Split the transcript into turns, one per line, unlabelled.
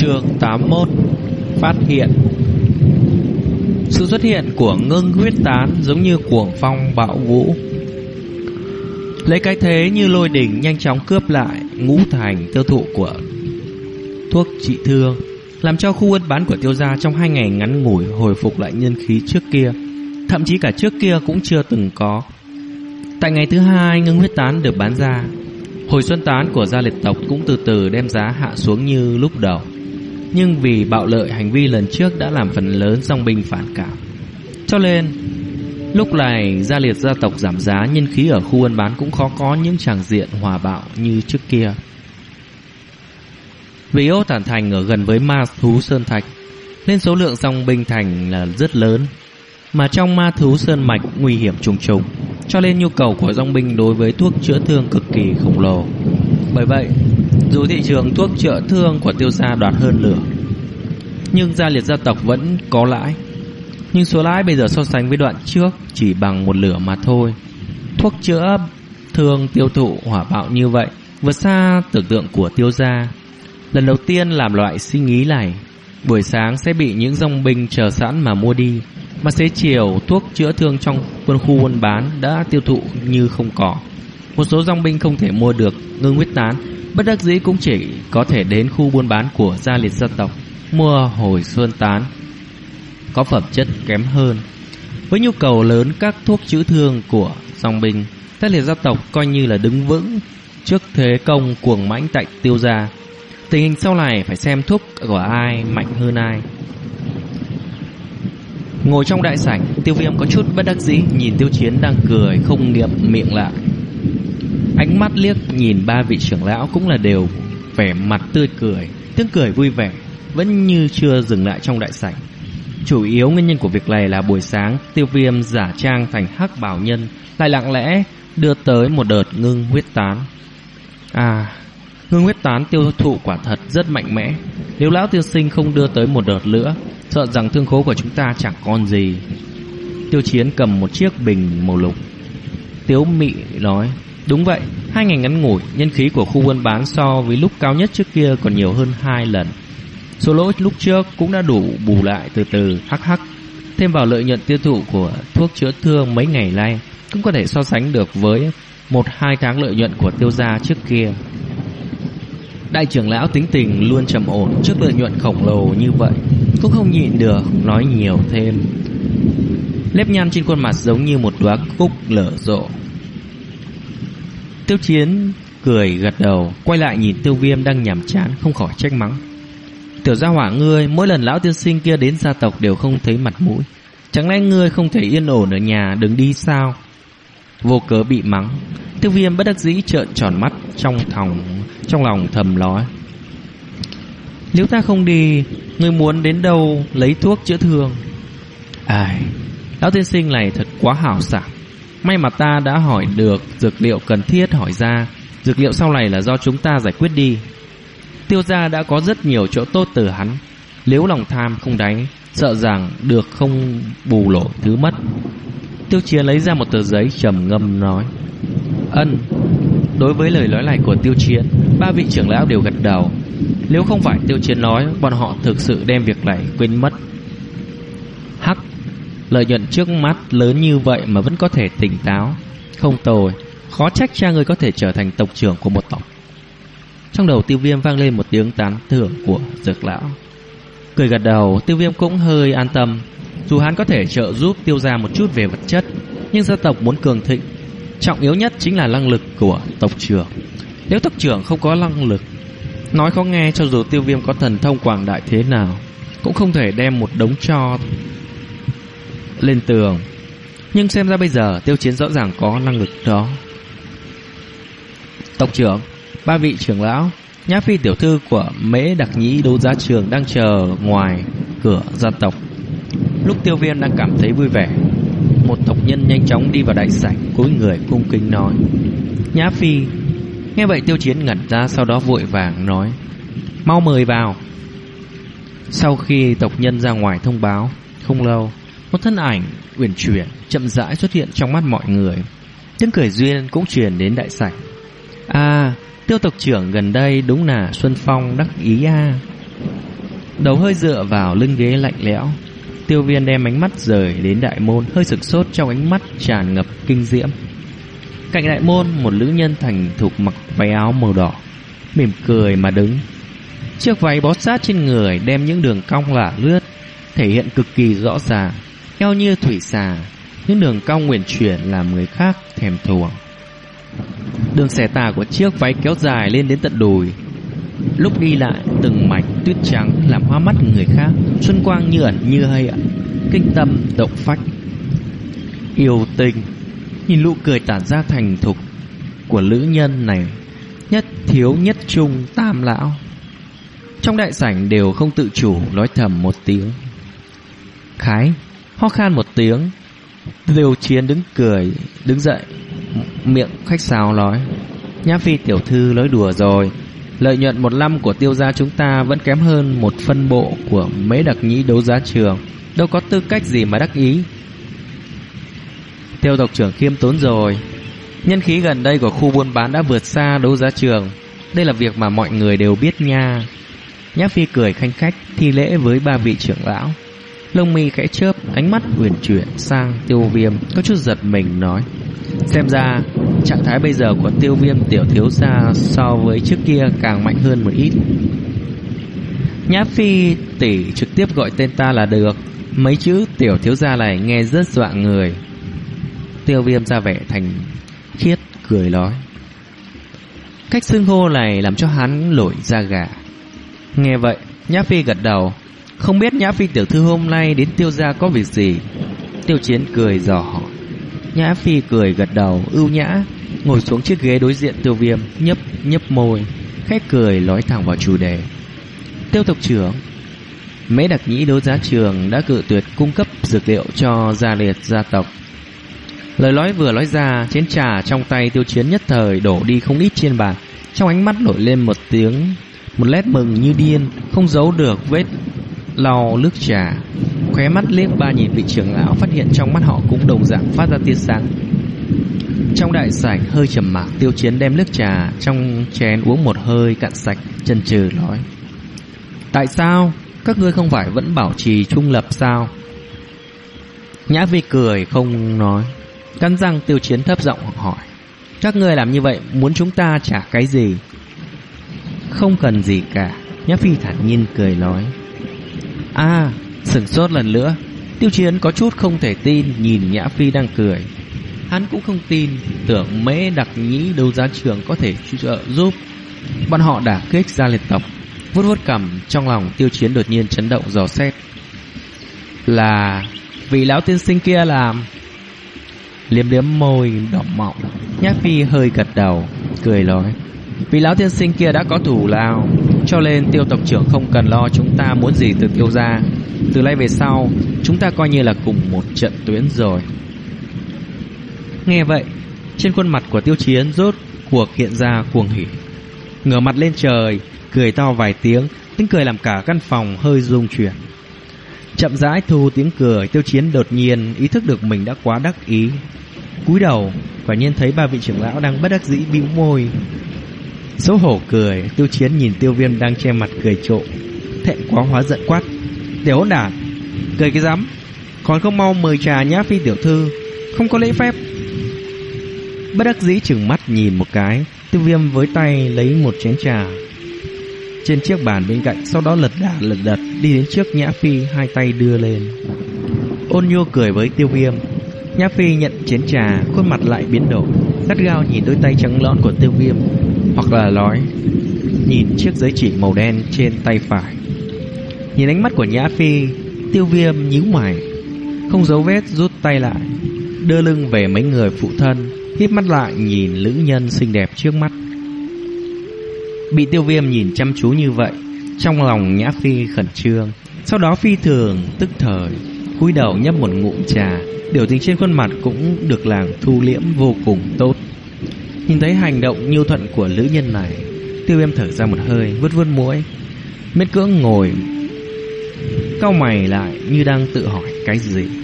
Chương 81 Phát hiện. Sự xuất hiện của ngưng huyết tán giống như cuồng phong bạo vũ. Lấy cái thế như lôi đỉnh nhanh chóng cướp lại ngũ thành tiêu thụ của thuốc trị thương, Làm cho khu buôn bán của tiêu gia trong hai ngày ngắn ngủi hồi phục lại nhân khí trước kia, Thậm chí cả trước kia cũng chưa từng có. Tại ngày thứ hai, ngưng huyết tán được bán ra. Hồi xuân tán của gia liệt tộc cũng từ từ đem giá hạ xuống như lúc đầu. Nhưng vì bạo lợi hành vi lần trước đã làm phần lớn dòng binh phản cảm. Cho nên, Lúc này gia liệt gia tộc giảm giá, nhân khí ở khu buôn bán cũng khó có những tràng diện hòa bạo như trước kia. Vì ô tản thành ở gần với ma thú Sơn Thạch, Nên số lượng dòng binh thành là rất lớn. Mà trong ma thú Sơn Mạch nguy hiểm trùng trùng, cho nên nhu cầu của dòng binh đối với thuốc chữa thương cực kỳ khổng lồ. Bởi vậy, dù thị trường thuốc chữa thương của tiêu gia đoạt hơn lửa, nhưng gia liệt gia tộc vẫn có lãi. Nhưng số lãi bây giờ so sánh với đoạn trước chỉ bằng một lửa mà thôi. Thuốc chữa thương tiêu thụ hỏa bạo như vậy vượt xa tưởng tượng của tiêu gia. Lần đầu tiên làm loại suy nghĩ này, buổi sáng sẽ bị những dòng binh chờ sẵn mà mua đi. Mà xế chiều thuốc chữa thương trong quân khu buôn bán đã tiêu thụ như không có. Một số dòng binh không thể mua được ngưng huyết tán, bất đắc dĩ cũng chỉ có thể đến khu buôn bán của gia liệt gia tộc mua hồi xuân tán có phẩm chất kém hơn. Với nhu cầu lớn các thuốc chữa thương của dòng binh, gia liệt gia tộc coi như là đứng vững trước thế công cuồng mãnh tại tiêu gia. Tình hình sau này phải xem thuốc của ai mạnh hơn ai. Ngồi trong đại sảnh, tiêu viêm có chút bất đắc dĩ nhìn tiêu chiến đang cười không niệm miệng lại. Ánh mắt liếc nhìn ba vị trưởng lão cũng là đều vẻ mặt tươi cười, tiếng cười vui vẻ, vẫn như chưa dừng lại trong đại sảnh. Chủ yếu nguyên nhân của việc này là buổi sáng tiêu viêm giả trang thành hắc bảo nhân lại lặng lẽ đưa tới một đợt ngưng huyết tán. À, ngưng huyết tán tiêu thụ quả thật rất mạnh mẽ. Nếu lão tiêu sinh không đưa tới một đợt nữa, Sợ rằng thương khố của chúng ta chẳng còn gì Tiêu chiến cầm một chiếc bình màu lục Tiếu mị nói Đúng vậy, hai ngày ngắn ngủi Nhân khí của khu buôn bán so với lúc cao nhất trước kia Còn nhiều hơn hai lần. Số lỗi lúc trước cũng đã đủ bù lại từ từ hắc hắc. Thêm vào lợi nhuận tiêu thụ của thuốc chữa thương mấy ngày nay Cũng có thể so sánh được với một hai tháng lợi nhuận của tiêu gia trước kia. Đại trưởng lão tính tình luôn trầm ổn trước lợi nhuận khổng lồ như vậy cũng không nhịn được nói nhiều thêm. Lép nhăn trên khuôn mặt giống như một đóa cúc lở rộ. Tiêu chiến cười gật đầu, Quay lại nhìn tiêu viêm đang nhảm chán, Không khỏi trách mắng. Tiểu gia hỏa ngươi, Mỗi lần lão tiên sinh kia đến gia tộc đều không thấy mặt mũi. Chẳng lẽ ngươi không thể yên ổn ở nhà, Đừng đi sao? Vô cớ bị mắng. Tiêu viêm bất đắc dĩ trợn tròn mắt Trong thòng, Trong lòng thầm nói nếu ta không đi, Ngươi muốn đến đâu lấy thuốc chữa thương? Ai, Lão tiên sinh này thật quá hảo sảng. May mà ta đã hỏi được Dược liệu cần thiết hỏi ra. Dược liệu sau này là do chúng ta giải quyết đi. Tiêu gia đã có rất nhiều chỗ tốt từ hắn. Nếu lòng tham không đánh Sợ rằng được không bù lỗ thứ mất. Tiêu chiến lấy ra một tờ giấy trầm ngâm nói, Ân, Đối với lời nói này của tiêu chiến Ba vị trưởng lão đều gật đầu. Nếu không phải tiêu chiến nói, Bọn họ thực sự đem việc này quên mất. Hắc Lợi nhuận trước mắt lớn như vậy Mà vẫn có thể tỉnh táo. Không tồi, Khó trách cha người có thể trở thành tộc trưởng của một tộc. Trong đầu tiêu viêm vang lên một tiếng tán thưởng của dược lão. Cười gật đầu, Tiêu viêm cũng hơi an tâm. Dù hắn có thể trợ giúp tiêu ra một chút về vật chất, Nhưng gia tộc muốn cường thịnh, Trọng yếu nhất chính là năng lực của tộc trưởng. Nếu tộc trưởng không có năng lực, Nói khó nghe cho dù tiêu viêm có thần thông quảng đại thế nào, Cũng không thể đem một đống cho lên tường. Nhưng xem ra bây giờ tiêu chiến rõ ràng có năng lực đó. Tộc trưởng, Ba vị trưởng lão, Nhã phi tiểu thư của mễ đặc nhĩ đấu giá trường Đang chờ ngoài cửa gia tộc. Lúc tiêu viêm đang cảm thấy vui vẻ, Một tộc nhân nhanh chóng đi vào đại sảnh, cúi người cung kính nói. Nhã phi, Nghe vậy tiêu chiến ngẩn ra, sau đó vội vàng nói. Mau mời vào. Sau khi tộc nhân ra ngoài thông báo, Không lâu một thân ảnh uyển chuyển, chậm rãi xuất hiện trong mắt mọi người. Tiếng cười duyên cũng truyền đến đại sảnh. À tiêu tộc trưởng gần đây đúng là Xuân Phong đắc ý a. Đầu hơi dựa vào lưng ghế lạnh lẽo, Tiêu viên đem ánh mắt rời đến đại môn, Hơi sực sốt trong ánh mắt tràn ngập kinh diễm. Cạnh đại môn, Một nữ nhân thành thục mặc váy áo màu đỏ, Mỉm cười mà đứng. Chiếc váy bó sát trên người Đem những đường cong lả lướt, Thể hiện cực kỳ rõ ràng. Eo như thủy xà, Những đường cong nguyện chuyển làm người khác thèm thuồng. Đường xẻ tà của chiếc váy kéo dài lên đến tận đùi. Lúc đi lại, từng mảnh tuyết trắng làm hoa mắt người khác. Xuân quang như ẩn như hay Kinh tâm động phách. Yêu tình, Nhìn nụ cười tản ra thành thục Của nữ nhân này. Nhất thiếu nhất trung tam lão. Trong đại sảnh đều không tự chủ, Nói thầm một tiếng. Khái Ho khan một tiếng Tiêu chiến đứng cười, Đứng dậy, Miệng khách sáo nói, Nhã phi tiểu thư nói đùa rồi Lợi nhuận một năm của tiêu gia chúng ta vẫn kém hơn một phân bộ của mấy đặc nhĩ đấu giá trường. Đâu có tư cách gì mà đắc ý. Tiêu tộc trưởng khiêm tốn rồi. Nhân khí gần đây của khu buôn bán đã vượt xa đấu giá trường. Đây là việc mà mọi người đều biết nha. Nhã Phi cười khanh khách, thi lễ với ba vị trưởng lão. Lông mi khẽ chớp, ánh mắt huyền chuyển sang tiêu viêm, có chút giật mình nói. Xem ra, trạng thái bây giờ của tiêu viêm tiểu thiếu gia so với trước kia càng mạnh hơn một ít. Nhã Phi tỷ trực tiếp gọi tên ta là được. Mấy chữ tiểu thiếu gia này nghe rất dọa người. Tiêu viêm ra vẻ thành khiết, cười nói. Cách xưng hô này làm cho hắn nổi da gà. Nghe vậy, Nhã Phi gật đầu. Không biết Nhã Phi tiểu thư hôm nay đến tiêu gia có việc gì? Tiêu chiến cười dò hỏi. Nhã Phi cười gật đầu, ưu nhã, ngồi xuống chiếc ghế đối diện tiêu viêm, nhấp nhấp môi, khách cười nói thẳng vào chủ đề. Tiêu tộc trưởng, mấy đặc nhĩ đấu giá trường đã cự tuyệt cung cấp dược liệu cho gia liệt gia tộc. Lời nói vừa nói ra, chén trà trong tay tiêu chiến nhất thời đổ đi không ít trên bàn. Trong ánh mắt nổi lên một tiếng, một lét mừng như điên, không giấu được vết lau nước trà. Khóe mắt liếc ba nhìn vị trưởng lão phát hiện trong mắt họ cũng đồng dạng phát ra tia sáng. Trong đại sảnh hơi trầm mặc, Tiêu Chiến đem nước trà trong chén uống một hơi cạn sạch, chân trừ nói: "Tại sao các ngươi không phải vẫn bảo trì trung lập sao?" Nhã Vi cười không nói, cắn răng Tiêu Chiến thấp giọng hỏi: "Các ngươi làm như vậy muốn chúng ta trả cái gì?" "Không cần gì cả." Nhã Phi thản nhiên cười nói. "À, Sừng sốt lần nữa. Tiêu chiến có chút không thể tin Nhìn Nhã Phi đang cười. Hắn cũng không tin Tưởng mễ đặc nhĩ đấu giá trường có thể trợ giúp. Bọn họ đã kích ra liệt tộc Vút vút cầm Trong lòng tiêu chiến đột nhiên chấn động dò xét. Là Vị lão tiên sinh kia làm? Liếm liếm môi đỏ mọng. Nhã Phi hơi gật đầu Cười nói. Vì lão tiên sinh kia đã có thủ lao, Cho nên tiêu tộc trưởng không cần lo Chúng ta muốn gì từ tiêu gia. Từ nay về sau, Chúng ta coi như là cùng một trận tuyến rồi. Nghe vậy, Trên khuôn mặt của tiêu chiến rốt Cuộc hiện ra cuồng hỉ. Ngửa mặt lên trời, Cười to vài tiếng Tiếng cười làm cả căn phòng hơi rung chuyển. Chậm rãi thu tiếng cười, Tiêu chiến đột nhiên ý thức được mình đã quá đắc ý. Cúi đầu, Quả nhiên thấy ba vị trưởng lão đang bất đắc dĩ bĩu môi. Xấu hổ cười, Tiêu chiến nhìn tiêu viêm đang che mặt cười trộm Thẹn quá hóa giận quát. Tiểu hỗn đản, Cười cái rắm. Còn không mau mời trà nhã phi tiểu thư, Không có lễ phép. Bất đắc dĩ chừng mắt nhìn một cái, Tiêu viêm với tay lấy một chén trà. Trên chiếc bàn bên cạnh Sau đó lật đà lật đật Đi đến trước nhã phi, hai tay đưa lên. Ôn nhô cười với tiêu viêm. Nhã phi nhận chén trà, Khuôn mặt lại biến đổi. Gắt gao nhìn đôi tay trắng lõn của tiêu viêm. Hoặc là nói, Nhìn chiếc giấy chỉ màu đen trên tay phải. Nhìn ánh mắt của Nhã Phi, Tiêu viêm nhíu mày, Không giấu vết rút tay lại, Đưa lưng về mấy người phụ thân Hít mắt lại nhìn nữ nhân xinh đẹp trước mắt. Bị tiêu viêm nhìn chăm chú như vậy, Trong lòng Nhã Phi khẩn trương. Sau đó phi thường, tức thời, cúi đầu nhấp một ngụm trà. Biểu tình trên khuôn mặt cũng được làng thu liễm vô cùng tốt. Nhìn thấy hành động nhu thuận của nữ nhân này, Tiêu viêm thở ra một hơi Vứt vứt mũi. Miết cưỡng ngồi Cao mày lại như đang tự hỏi cái gì.